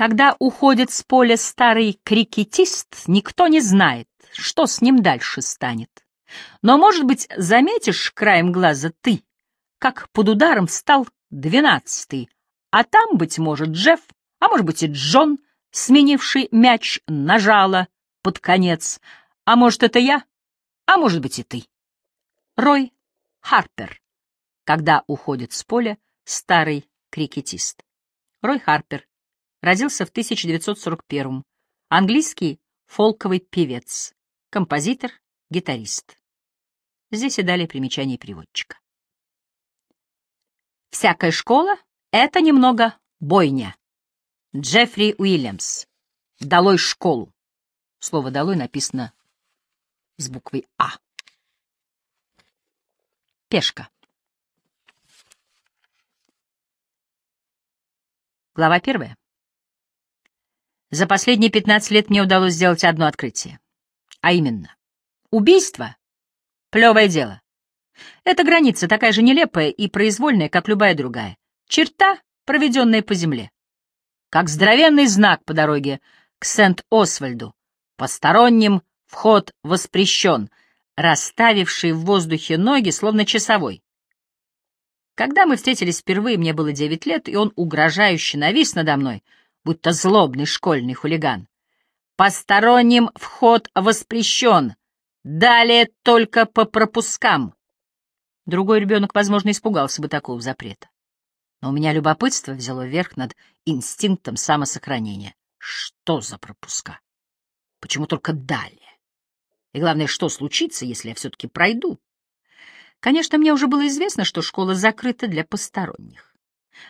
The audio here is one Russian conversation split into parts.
Когда уходит с поля старый крикетист, никто не знает, что с ним дальше станет. Но, может быть, заметишь краем глаза ты, как под ударом встал двенадцатый, а там, быть может, Джефф, а может быть и Джон, сменивший мяч, нажала под конец. А может, это я, а может быть и ты. Рой Харпер. Когда уходит с поля старый крикетист. Рой Харпер. Родился в 1941 Английский фолковый певец, композитор, гитарист. Здесь и далее примечание переводчика. Всякая школа — это немного бойня. Джеффри Уильямс. «Долой школу». Слово «долой» написано с буквой «А». Пешка. Глава первая. За последние 15 лет мне удалось сделать одно открытие. А именно, убийство — плевое дело. Эта граница такая же нелепая и произвольная, как любая другая. Черта, проведенная по земле как здоровенный знак по дороге к Сент-Освальду. Посторонним вход воспрещен, расставивший в воздухе ноги, словно часовой. Когда мы встретились впервые, мне было девять лет, и он угрожающе навис надо мной, будто злобный школьный хулиган. Посторонним вход воспрещен, далее только по пропускам. Другой ребенок, возможно, испугался бы такого запрета. Но у меня любопытство взяло верх над инстинктом самосохранения. Что за пропуска? Почему только далее? И главное, что случится, если я все-таки пройду? Конечно, мне уже было известно, что школа закрыта для посторонних.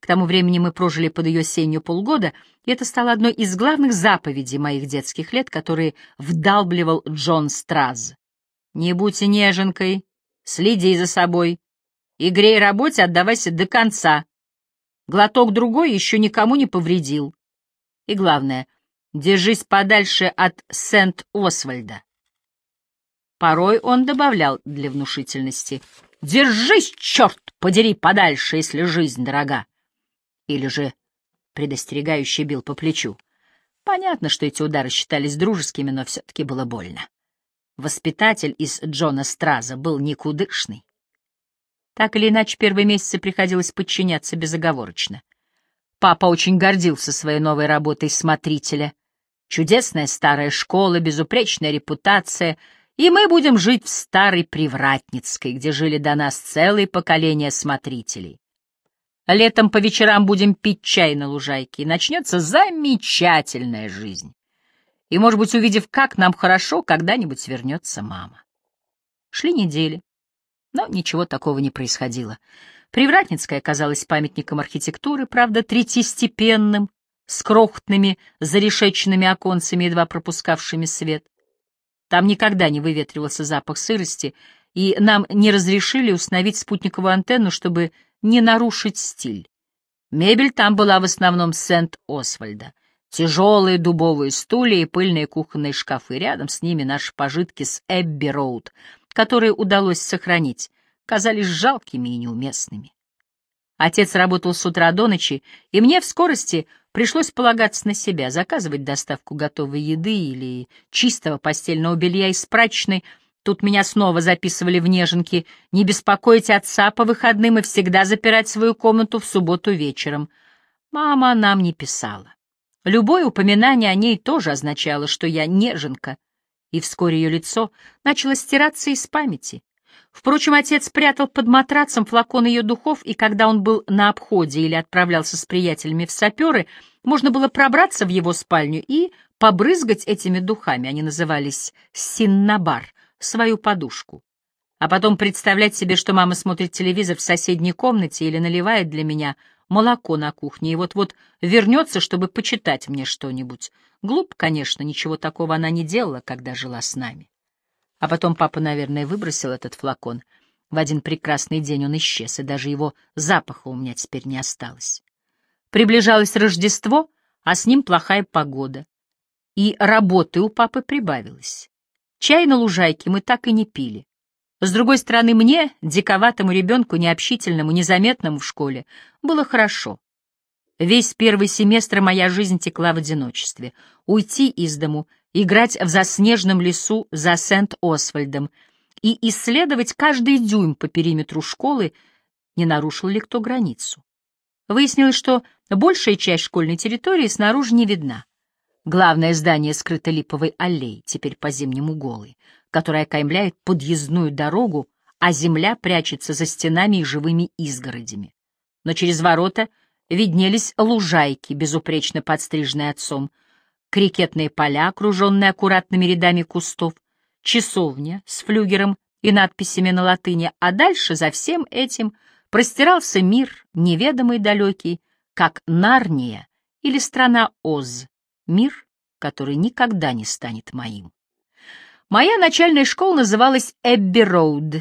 К тому времени мы прожили под ее сенью полгода, и это стало одной из главных заповедей моих детских лет, которые вдалбливал Джон Страз. «Не будь неженкой, следи за собой, игре и работе отдавайся до конца, Глоток другой еще никому не повредил. И главное, держись подальше от Сент-Освальда. Порой он добавлял для внушительности. «Держись, черт подери, подальше, если жизнь дорога!» Или же предостерегающе бил по плечу. Понятно, что эти удары считались дружескими, но все-таки было больно. Воспитатель из Джона Страза был никудышный. Так или иначе, первые месяцы приходилось подчиняться безоговорочно. Папа очень гордился своей новой работой смотрителя. Чудесная старая школа, безупречная репутация, и мы будем жить в старой Привратницкой, где жили до нас целые поколения смотрителей. Летом по вечерам будем пить чай на лужайке, и начнется замечательная жизнь. И, может быть, увидев, как нам хорошо, когда-нибудь вернется мама. Шли недели. Но ничего такого не происходило. Привратницкая оказалась памятником архитектуры, правда, третьестепенным, с крохотными зарешеченными оконцами, едва пропускавшими свет. Там никогда не выветривался запах сырости, и нам не разрешили установить спутниковую антенну, чтобы не нарушить стиль. Мебель там была в основном Сент-Освальда. Тяжелые дубовые стулья и пыльные кухонные шкафы. Рядом с ними наши пожитки с Эбби-Роуд, которые удалось сохранить, казались жалкими и неуместными. Отец работал с утра до ночи, и мне в скорости пришлось полагаться на себя, заказывать доставку готовой еды или чистого постельного белья из прачечной. Тут меня снова записывали в неженки не беспокоить отца по выходным и всегда запирать свою комнату в субботу вечером. Мама нам не писала. Любое упоминание о ней тоже означало, что я неженка, и вскоре ее лицо начало стираться из памяти. Впрочем, отец прятал под матрацем флакон ее духов, и когда он был на обходе или отправлялся с приятелями в саперы, можно было пробраться в его спальню и побрызгать этими духами, они назывались «синнабар», свою подушку. А потом представлять себе, что мама смотрит телевизор в соседней комнате или наливает для меня молоко на кухне и вот-вот вернется, чтобы почитать мне что-нибудь. Глуп, конечно, ничего такого она не делала, когда жила с нами. А потом папа, наверное, выбросил этот флакон. В один прекрасный день он исчез, и даже его запаха у меня теперь не осталось. Приближалось Рождество, а с ним плохая погода. И работы у папы прибавилось. Чай на лужайке мы так и не пили. С другой стороны, мне, диковатому ребенку, необщительному, незаметному в школе, было хорошо. Весь первый семестр моя жизнь текла в одиночестве. Уйти из дому, играть в заснеженном лесу за Сент-Освальдом и исследовать каждый дюйм по периметру школы, не нарушил ли кто границу. Выяснилось, что большая часть школьной территории снаружи не видна. Главное здание скрыто липовой аллеей, теперь по-зимнему голой, которая окаймляет подъездную дорогу, а земля прячется за стенами и живыми изгородями. Но через ворота виднелись лужайки, безупречно подстриженные отцом, крикетные поля, окруженные аккуратными рядами кустов, часовня с флюгером и надписями на латыни, а дальше за всем этим — простирался мир, неведомый далекий, как Нарния или страна Оз, мир, который никогда не станет моим. Моя начальная школа называлась Эбби Роуд.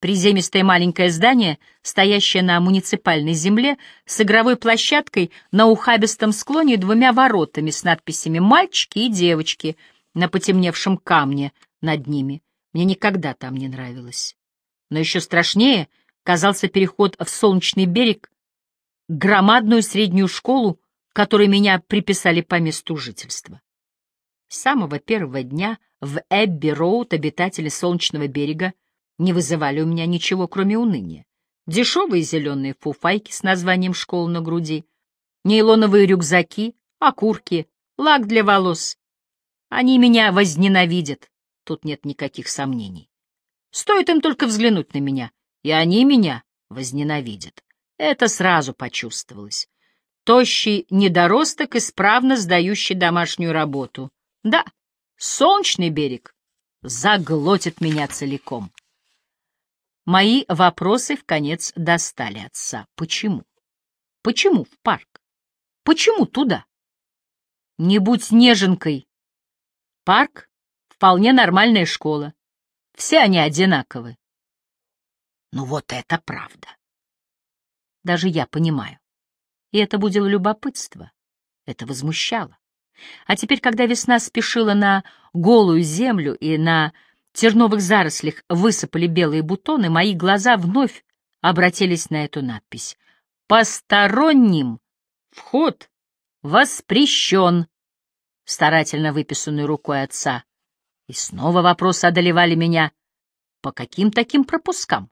Приземистое маленькое здание, стоящее на муниципальной земле, с игровой площадкой на ухабистом склоне и двумя воротами с надписями «Мальчики» и «Девочки» на потемневшем камне над ними. Мне никогда там не нравилось. Но еще страшнее — казался переход в Солнечный берег, громадную среднюю школу, которой меня приписали по месту жительства. С самого первого дня в Эбби-Роуд обитатели Солнечного берега не вызывали у меня ничего, кроме уныния. Дешевые зеленые фуфайки с названием школ на груди, нейлоновые рюкзаки, окурки, лак для волос. Они меня возненавидят, тут нет никаких сомнений. Стоит им только взглянуть на меня, и они меня возненавидят. Это сразу почувствовалось. Тощий недоросток, исправно сдающий домашнюю работу. Да, солнечный берег заглотит меня целиком. Мои вопросы в конец достали отца. Почему? Почему в парк? Почему туда? Не будь неженкой. Парк — вполне нормальная школа. Все они одинаковы. Ну вот это правда. Даже я понимаю. И это будило любопытство. Это возмущало. А теперь, когда весна спешила на голую землю и на терновых зарослях высыпали белые бутоны, мои глаза вновь обратились на эту надпись. «Посторонним вход воспрещен», старательно выписанную рукой отца. И снова вопросы одолевали меня. По каким таким пропускам?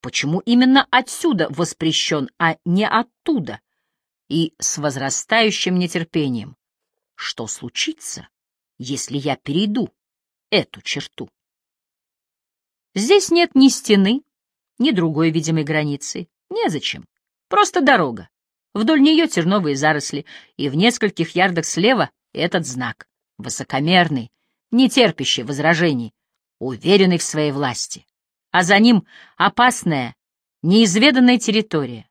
Почему именно отсюда воспрещен, а не оттуда? И с возрастающим нетерпением. Что случится, если я перейду эту черту? Здесь нет ни стены, ни другой видимой границы. Незачем. Просто дорога. Вдоль нее терновые заросли, и в нескольких ярдах слева этот знак. Высокомерный, не терпящий возражений, уверенный в своей власти а за ним опасная, неизведанная территория.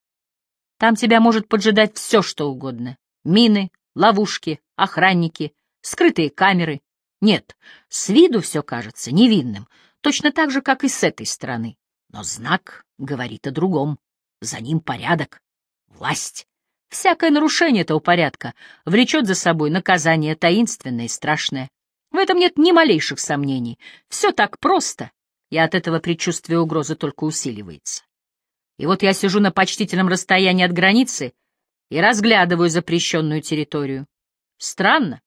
Там тебя может поджидать все, что угодно. Мины, ловушки, охранники, скрытые камеры. Нет, с виду все кажется невинным, точно так же, как и с этой стороны. Но знак говорит о другом. За ним порядок, власть. Всякое нарушение этого порядка влечет за собой наказание таинственное и страшное. В этом нет ни малейших сомнений. Все так просто и от этого предчувствие угрозы только усиливается. И вот я сижу на почтительном расстоянии от границы и разглядываю запрещенную территорию. Странно,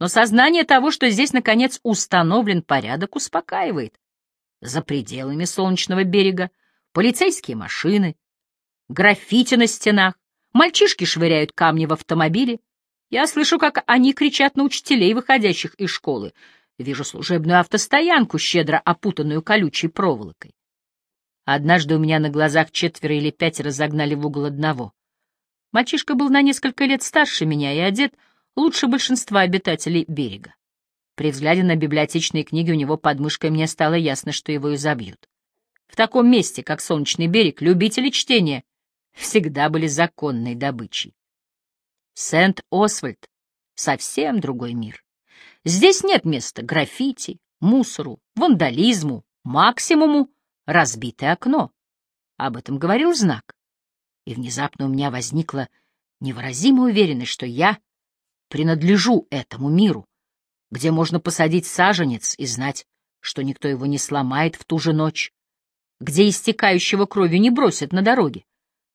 но сознание того, что здесь, наконец, установлен порядок, успокаивает. За пределами солнечного берега полицейские машины, граффити на стенах, мальчишки швыряют камни в автомобили. Я слышу, как они кричат на учителей, выходящих из школы. Вижу служебную автостоянку, щедро опутанную колючей проволокой. Однажды у меня на глазах четверо или пятеро загнали в угол одного. Мальчишка был на несколько лет старше меня и одет лучше большинства обитателей берега. При взгляде на библиотечные книги у него под мышкой мне стало ясно, что его и забьют. В таком месте, как Солнечный берег, любители чтения всегда были законной добычей. Сент-Освальд — совсем другой мир. Здесь нет места граффити, мусору, вандализму, максимуму разбитое окно. Об этом говорил знак. И внезапно у меня возникла невыразимая уверенность, что я принадлежу этому миру, где можно посадить саженец и знать, что никто его не сломает в ту же ночь, где истекающего кровью не бросят на дороге,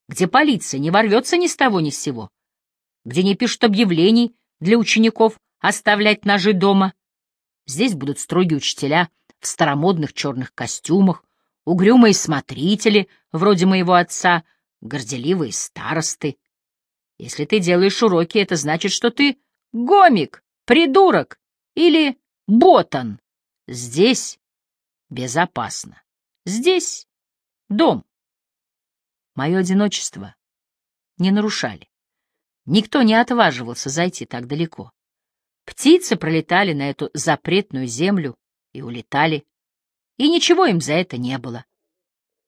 где полиция не ворвется ни с того ни с сего, где не пишут объявлений для учеников оставлять ножи дома. Здесь будут строгие учителя в старомодных черных костюмах, угрюмые смотрители, вроде моего отца, горделивые старосты. Если ты делаешь уроки, это значит, что ты гомик, придурок или ботан. Здесь безопасно. Здесь дом. Мое одиночество не нарушали. Никто не отваживался зайти так далеко. Птицы пролетали на эту запретную землю и улетали, и ничего им за это не было.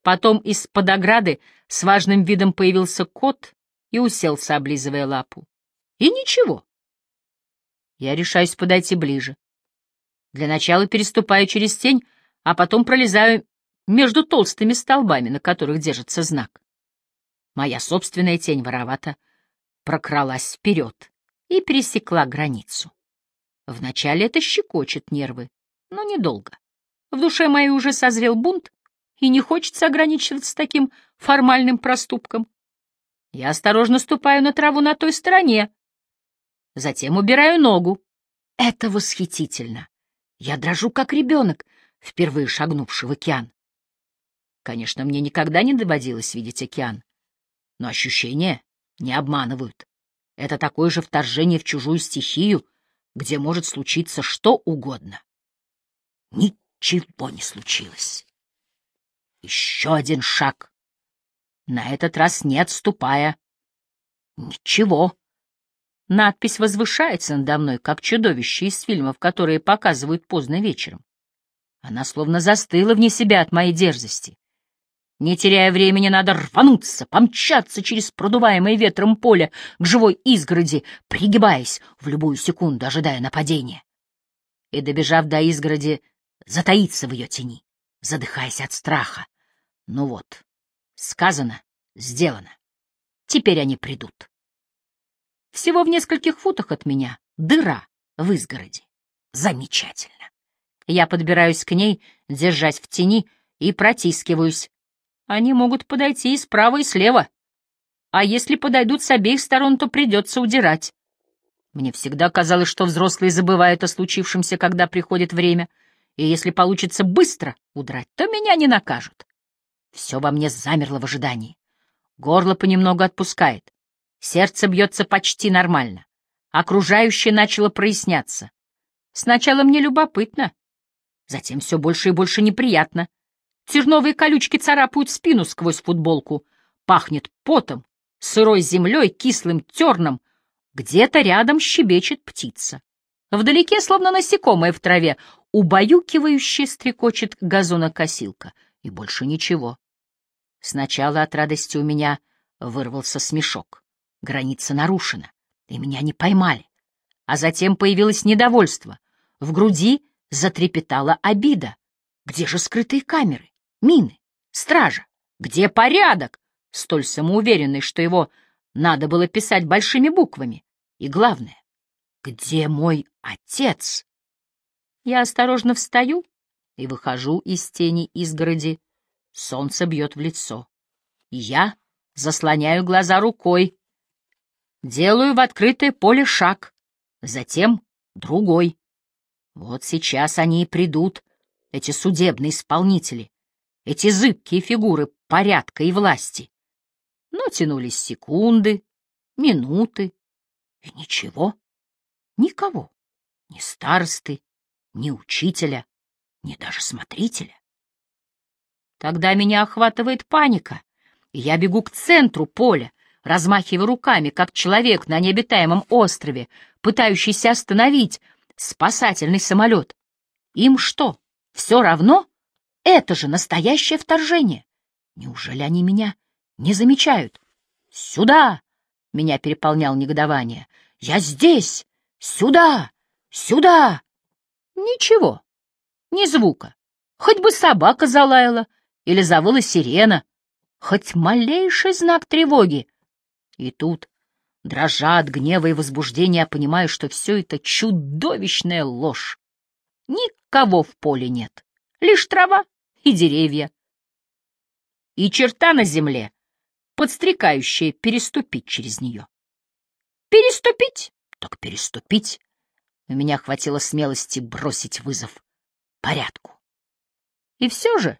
Потом из-под ограды с важным видом появился кот и уселся, облизывая лапу. И ничего. Я решаюсь подойти ближе. Для начала переступаю через тень, а потом пролезаю между толстыми столбами, на которых держится знак. Моя собственная тень воровато прокралась вперед и пересекла границу. Вначале это щекочет нервы, но недолго. В душе моей уже созрел бунт, и не хочется ограничиваться таким формальным проступком. Я осторожно ступаю на траву на той стороне, затем убираю ногу. Это восхитительно. Я дрожу, как ребенок, впервые шагнувший в океан. Конечно, мне никогда не доводилось видеть океан, но ощущения не обманывают. Это такое же вторжение в чужую стихию, где может случиться что угодно. Ничего не случилось. Еще один шаг. На этот раз не отступая. Ничего. Надпись возвышается надо мной, как чудовище из фильмов, которые показывают поздно вечером. Она словно застыла вне себя от моей дерзости. Не теряя времени, надо рвануться, помчаться через продуваемое ветром поле к живой изгороди, пригибаясь в любую секунду, ожидая нападения. И, добежав до изгороди, затаиться в ее тени, задыхаясь от страха. Ну вот, сказано, сделано. Теперь они придут. Всего в нескольких футах от меня дыра в изгороди. Замечательно. Я подбираюсь к ней, держась в тени, и протискиваюсь. Они могут подойти и справа, и слева. А если подойдут с обеих сторон, то придется удирать. Мне всегда казалось, что взрослые забывают о случившемся, когда приходит время, и если получится быстро удрать, то меня не накажут. Все во мне замерло в ожидании. Горло понемногу отпускает. Сердце бьется почти нормально. Окружающее начало проясняться. Сначала мне любопытно, затем все больше и больше неприятно. Терновые колючки царапают спину сквозь футболку. Пахнет потом, сырой землей, кислым терном. Где-то рядом щебечет птица. Вдалеке, словно насекомое в траве, убаюкивающе стрекочет газонокосилка. И больше ничего. Сначала от радости у меня вырвался смешок. Граница нарушена, и меня не поймали. А затем появилось недовольство. В груди затрепетала обида. Где же скрытые камеры, мины, стража? Где порядок? Столь самоуверенный, что его надо было писать большими буквами. И главное, где мой отец? Я осторожно встаю и выхожу из тени изгороди. Солнце бьет в лицо. Я заслоняю глаза рукой. Делаю в открытое поле шаг, затем другой. Вот сейчас они и придут, эти судебные исполнители, эти зыбкие фигуры порядка и власти. Но тянулись секунды, минуты, и ничего, никого, ни старосты, ни учителя, ни даже смотрителя. Тогда меня охватывает паника, и я бегу к центру поля, размахивая руками, как человек на необитаемом острове, пытающийся остановить спасательный самолет. Им что, все равно? Это же настоящее вторжение. Неужели они меня не замечают? Сюда! Меня переполнял негодование. Я здесь! Сюда! Сюда! Ничего, ни звука. Хоть бы собака залаяла, или завыла сирена, хоть малейший знак тревоги. И тут, дрожа от гнева и возбуждения, понимаю, что все это чудовищная ложь. Никого в поле нет, лишь трава и деревья. И черта на земле, подстрекающая переступить через нее. переступить, так переступить. У меня хватило смелости бросить вызов порядку. И все же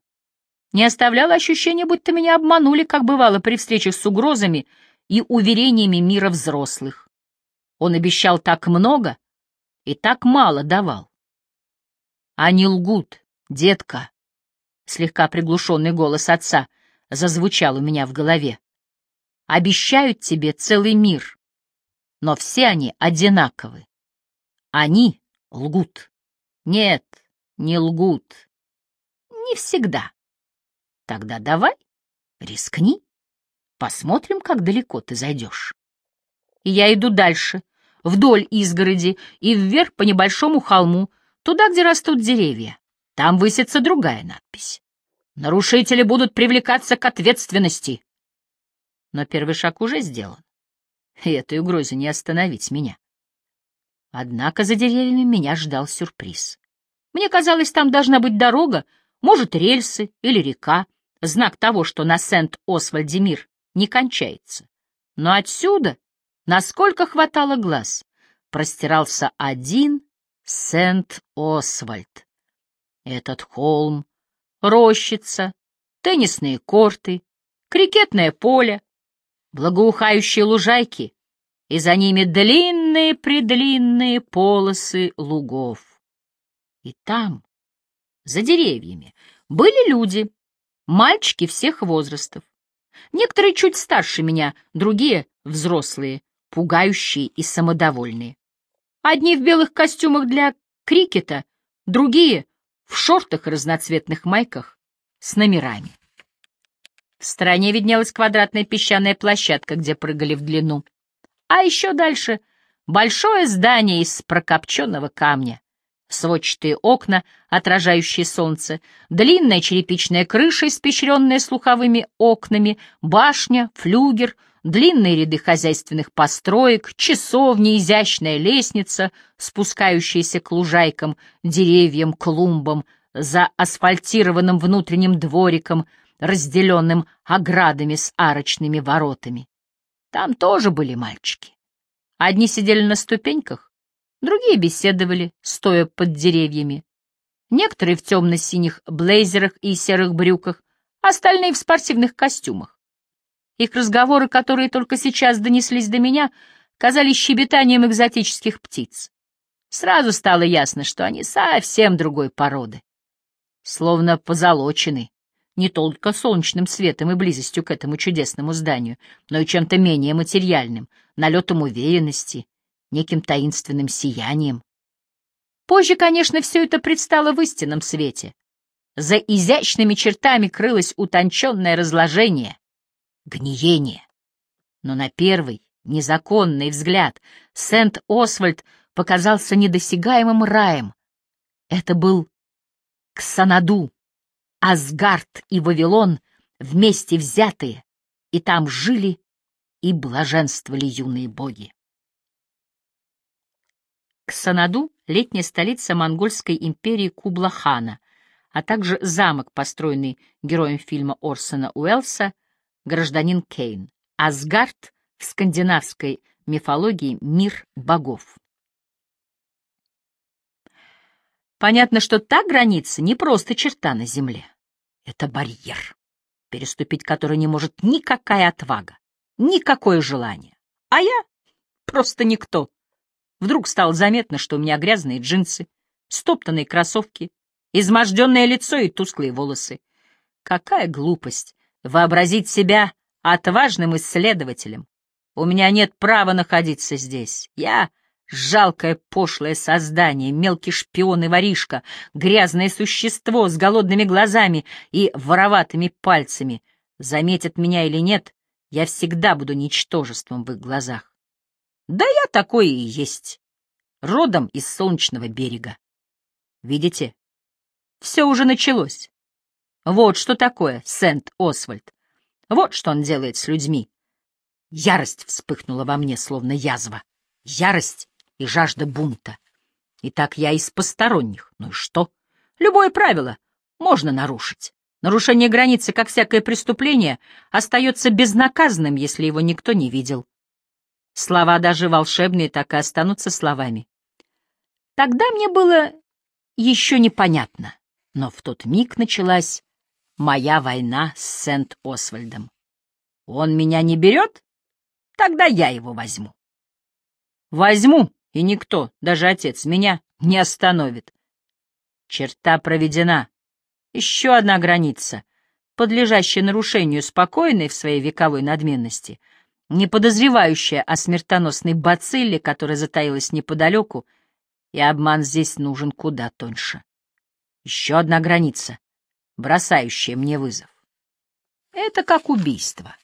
не оставляло ощущения, будто меня обманули, как бывало при встречах с угрозами и уверениями мира взрослых. Он обещал так много и так мало давал. Они лгут, детка. Слегка приглушенный голос отца зазвучал у меня в голове. Обещают тебе целый мир, но все они одинаковы. Они лгут. Нет, не лгут. Не всегда. Тогда давай, рискни. Посмотрим, как далеко ты зайдешь. И я иду дальше, вдоль изгороди и вверх по небольшому холму, туда, где растут деревья. Там высится другая надпись. Нарушители будут привлекаться к ответственности. Но первый шаг уже сделан, и этой угрозе не остановить меня. Однако за деревьями меня ждал сюрприз. Мне казалось, там должна быть дорога, может, рельсы или река, знак того, что на Сент-Освальде мир не кончается. Но отсюда, насколько хватало глаз, простирался один Сент-Освальд. Этот холм, рощица, теннисные корты, крикетное поле, благоухающие лужайки, и за ними длинные-предлинные полосы лугов. И там, за деревьями, были люди, мальчики всех возрастов. Некоторые чуть старше меня, другие — взрослые, пугающие и самодовольные. Одни в белых костюмах для крикета, другие — в шортах и разноцветных майках с номерами. В стороне виднелась квадратная песчаная площадка, где прыгали в длину. А еще дальше — большое здание из прокопченного камня. Сводчатые окна, отражающие солнце, длинная черепичная крыша, испещренная слуховыми окнами, башня, флюгер, длинные ряды хозяйственных построек, часовня, изящная лестница, спускающаяся к лужайкам, деревьям, клумбам, за асфальтированным внутренним двориком, разделенным оградами с арочными воротами. Там тоже были мальчики. Одни сидели на ступеньках, Другие беседовали, стоя под деревьями. Некоторые в темно-синих блейзерах и серых брюках, остальные в спортивных костюмах. Их разговоры, которые только сейчас донеслись до меня, казались щебетанием экзотических птиц. Сразу стало ясно, что они совсем другой породы. Словно позолочены, не только солнечным светом и близостью к этому чудесному зданию, но и чем-то менее материальным, налетом уверенности, неким таинственным сиянием. Позже, конечно, все это предстало в истинном свете. За изящными чертами крылось утонченное разложение, гниение. Но на первый, незаконный взгляд Сент-Освальд показался недосягаемым раем. Это был Ксанаду, Асгард и Вавилон вместе взятые, и там жили и блаженствовали юные боги. Ксанаду — летняя столица монгольской империи Кублахана, а также замок, построенный героем фильма Орсона Уэллса «Гражданин Кейн». Асгард в скандинавской мифологии — мир богов. Понятно, что та граница не просто черта на земле. Это барьер, переступить который не может никакая отвага, никакое желание. А я просто никто. Вдруг стало заметно, что у меня грязные джинсы, стоптанные кроссовки, изможденное лицо и тусклые волосы. Какая глупость вообразить себя отважным исследователем. У меня нет права находиться здесь. Я — жалкое пошлое создание, мелкий шпион и воришка, грязное существо с голодными глазами и вороватыми пальцами. Заметят меня или нет, я всегда буду ничтожеством в их глазах. Да я такой и есть, родом из солнечного берега. Видите? Все уже началось. Вот что такое Сент-Освальд. Вот что он делает с людьми. Ярость вспыхнула во мне, словно язва. Ярость и жажда бунта. И так я из посторонних. Ну и что? Любое правило можно нарушить. Нарушение границы, как всякое преступление, остается безнаказанным, если его никто не видел. Слова даже волшебные так и останутся словами. Тогда мне было еще непонятно, но в тот миг началась моя война с Сент-Освальдом. Он меня не берет? Тогда я его возьму. Возьму, и никто, даже отец, меня не остановит. Черта проведена. Еще одна граница, подлежащая нарушению спокойной в своей вековой надменности, не подозревающая о смертоносной бацилле, которая затаилась неподалеку, и обман здесь нужен куда тоньше. Еще одна граница, бросающая мне вызов. Это как убийство.